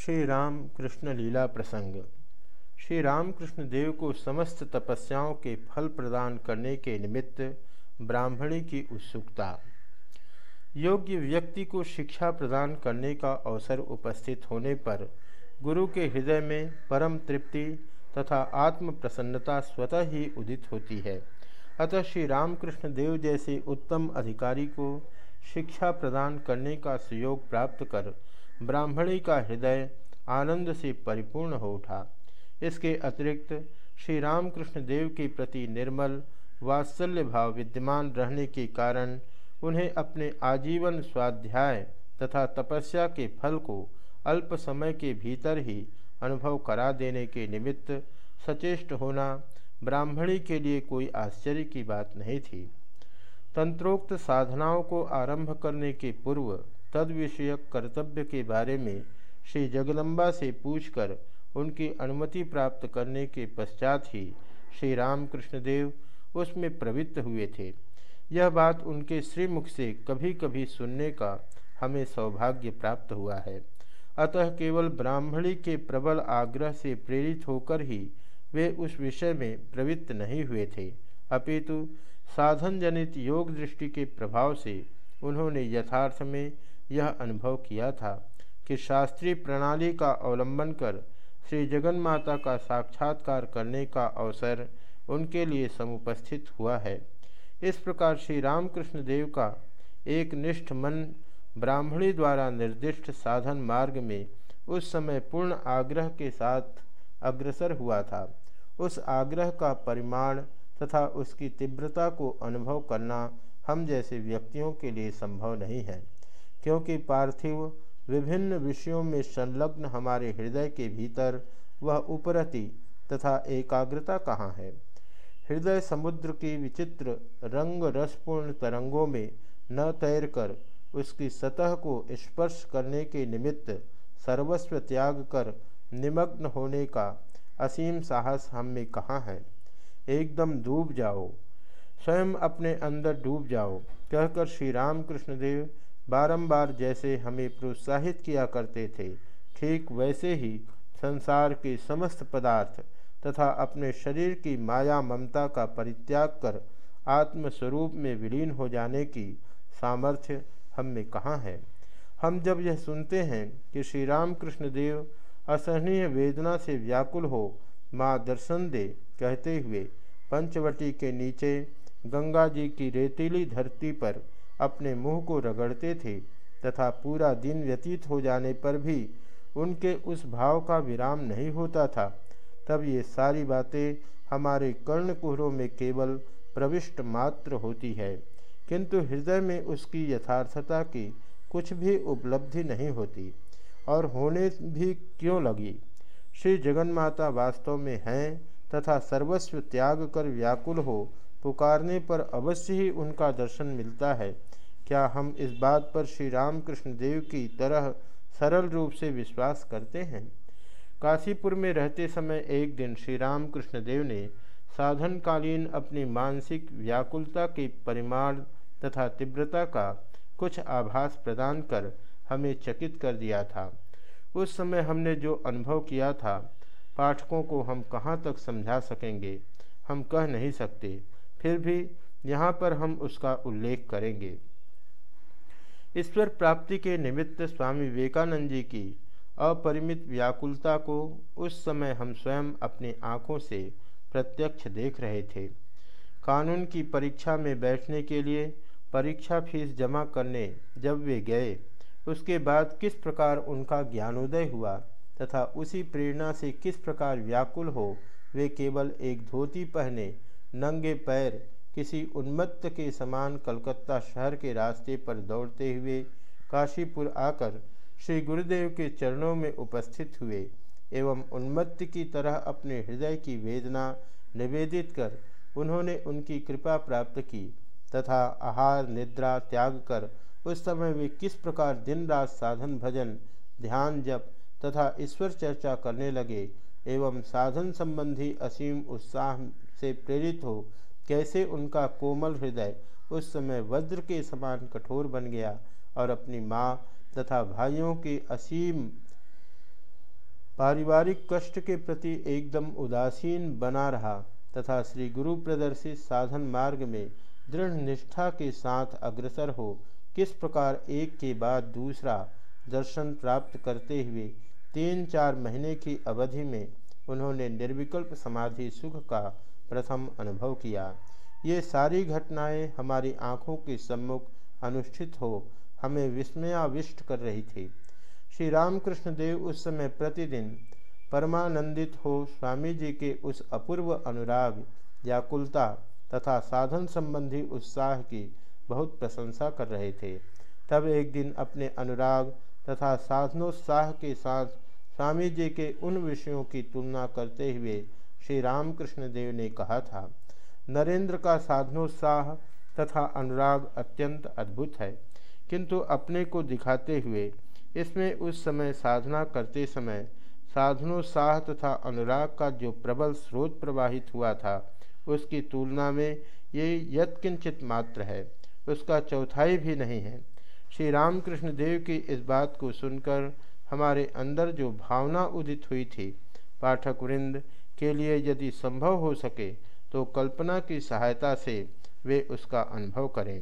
श्री राम कृष्ण लीला प्रसंग। श्री रामकृष्ण देव को समस्त तपस्याओं के फल प्रदान करने के निमित्त ब्राह्मणी की उत्सुकता। योग्य व्यक्ति को शिक्षा प्रदान करने का अवसर उपस्थित होने पर गुरु के हृदय में परम तृप्ति तथा आत्म प्रसन्नता स्वतः ही उदित होती है। अतः श्री रामकृष्ण देव जैसे उत्तम अधिकारी को शिक्षा प्रदान करने का सुयोग प्राप्त कर ब्राह्मणी का हृदय आनंद से परिपूर्ण हो उठा। इसके अतिरिक्त श्री रामकृष्ण देव के प्रति निर्मल, वात्सल्य भाव विद्यमान रहने के कारण उन्हें अपने आजीवन स्वाध्याय तथा तपस्या के फल को अल्प समय के भीतर ही अनुभव करा देने के निमित्त सचेष्ट होना ब्राह्मणी के लिए कोई आश्चर्य की बात नहीं थी। तंत्रोक्त साधनाओं को आरंभ करने के पूर्व तद विषयक कर्तव्य के बारे में श्री जगदम्बा से पूछकर उनकी अनुमति प्राप्त करने के पश्चात ही श्री रामकृष्ण देव उसमें प्रवृत्त हुए थे। यह बात उनके श्रीमुख से कभी कभी सुनने का हमें सौभाग्य प्राप्त हुआ है। अतः केवल ब्राह्मणी के प्रबल आग्रह से प्रेरित होकर ही वे उस विषय में प्रवृत्त नहीं हुए थे। अपितु साधन जनित योग दृष्टि के प्रभाव से उन्होंने यथार्थ में यह अनुभव किया था कि शास्त्रीय प्रणाली का अवलंबन कर श्री जगन माता का साक्षात्कार करने का अवसर उनके लिए समुपस्थित हुआ है। इस प्रकार श्री रामकृष्ण देव का एक निष्ठ मन ब्राह्मणी द्वारा निर्दिष्ट साधन मार्ग में उस समय पूर्ण आग्रह के साथ अग्रसर हुआ था। उस आग्रह का परिमाण तथा उसकी तीव्रता को अनुभव करना हम जैसे व्यक्तियों के लिए संभव नहीं है। क्योंकि पार्थिव विभिन्न विषयों में संलग्न हमारे हृदय के भीतर वह उपरति तथा एकाग्रता कहाँ है? हृदय समुद्र की विचित्र रंग रसपूर्ण तरंगों में न तैरकर उसकी सतह को स्पर्श करने के निमित्त सर्वस्व त्याग कर निमग्न होने का असीम साहस हम में कहाँ है? एकदम डूब जाओ। स्वयं अपने अंदर डूब जाओ। कहकर श्री राम कृष्णदेव बारंबार जैसे हमें प्रोत्साहित किया करते थे, ठीक वैसे ही संसार के समस्त पदार्थ तथा अपने शरीर की माया ममता का परित्याग कर आत्मस्वरूप में विलीन हो जाने की सामर्थ्य हम में कहाँ है? हम जब यह सुनते हैं कि श्री राम कृष्ण देव असहनीय वेदना से व्याकुल हो माँ दर्शन दे कहते हुए पंचवटी के नीचे गंगा जी की रेतीली धरती पर अपने मुँह को रगड़ते थे तथा पूरा दिन व्यतीत हो जाने पर भी उनके उस भाव का विराम नहीं होता था। तब ये सारी बातें हमारे कर्ण कुहरों में केवल प्रविष्ट मात्र होती है, किंतु हृदय में उसकी यथार्थता की कुछ भी उपलब्धि नहीं होती और होने भी क्यों लगी? श्री जगन्माता वास्तव में हैं तथा सर्वस्व त्याग कर व्याकुल हो पुकारने पर अवश्य ही उनका दर्शन मिलता है। क्या हम इस बात पर श्री रामकृष्ण देव की तरह सरल रूप से विश्वास करते हैं? काशीपुर में रहते समय एक दिन श्री रामकृष्ण देव ने साधनकालीन अपनी मानसिक व्याकुलता के परिमाण तथा तीव्रता का कुछ आभास प्रदान कर हमें चकित कर दिया था। उस समय हमने जो अनुभव किया था, पाठकों को हम कहाँ तक समझा सकेंगे, हम कह नहीं सकते। फिर भी यहाँ पर हम उसका उल्लेख करेंगे। ईश्वर प्राप्ति के निमित्त स्वामी विवेकानंद जी की अपरिमित व्याकुलता को उस समय हम स्वयं अपनी आँखों से प्रत्यक्ष देख रहे थे। कानून की परीक्षा में बैठने के लिए परीक्षा फ़ीस जमा करने जब वे गए, उसके बाद किस प्रकार उनका ज्ञानोदय हुआ तथा उसी प्रेरणा से किस प्रकार व्याकुल हो, वे केवल एक धोती पहने, नंगे पैर किसी उन्मत्त के समान कलकत्ता शहर के रास्ते पर दौड़ते हुए काशीपुर आकर श्री गुरुदेव के चरणों में उपस्थित हुए एवं उन्मत्त की तरह अपने हृदय की वेदना निवेदित कर उन्होंने उनकी कृपा प्राप्त की तथा आहार, निद्रा त्याग कर उस समय वे किस प्रकार दिन रात साधन, भजन, ध्यान, जप तथा ईश्वर चर्चा करने लगे एवं साधन संबंधी असीम उत्साह से प्रेरित हो कैसे उनका कोमल हृदय उस समय वज्र के समान कठोर बन गया और अपनी माँ तथा भाइयों की असीम पारिवारिक कष्ट के प्रति एकदम उदासीन बना रहा तथा श्री गुरु प्रदर्शित साधन मार्ग में दृढ़ निष्ठा के साथ अग्रसर हो, किस प्रकार एक के बाद दूसरा दर्शन प्राप्त करते हुए तीन चार महीने की अवधि में उन्होंने निर्विकल्प समाधि सुख का प्रथम अनुभव किया। ये सारी घटनाएँ हमारी आँखों के सम्मुख अनुष्ठित हो, हमें विस्मयाविष्ट कर रही थी। श्री रामकृष्ण देव उस समय प्रतिदिन परमानंदित हो स्वामी जी के उस अपूर्व अनुराग, व्याकुलता तथा साधन संबंधी उत्साह की बहुत प्रशंसा कर रहे थे। तब एक दिन अपने अनुराग तथा साधनोत्साह के साथ स्वामी जी के उन विषयों की तुलना करते हुए श्री रामकृष्ण देव ने कहा था, नरेंद्र का साधनोत्साह तथा अनुराग अत्यंत अद्भुत है। किंतु अपने को दिखाते हुए, इसमें उस समय साधना करते समय, साधनोत्साह तथा अनुराग का जो प्रबल स्रोत प्रवाहित हुआ था, उसकी तुलना में ये यत्किंचित मात्र है। उसका चौथाई भी नहीं है। श्री रामकृष्ण देव की इस बात को सुनकर हमारे अंदर जो भावना उदित हुई थी, पाठक वृंद के लिए यदि संभव हो सके तो कल्पना की सहायता से वे उसका अनुभव करें।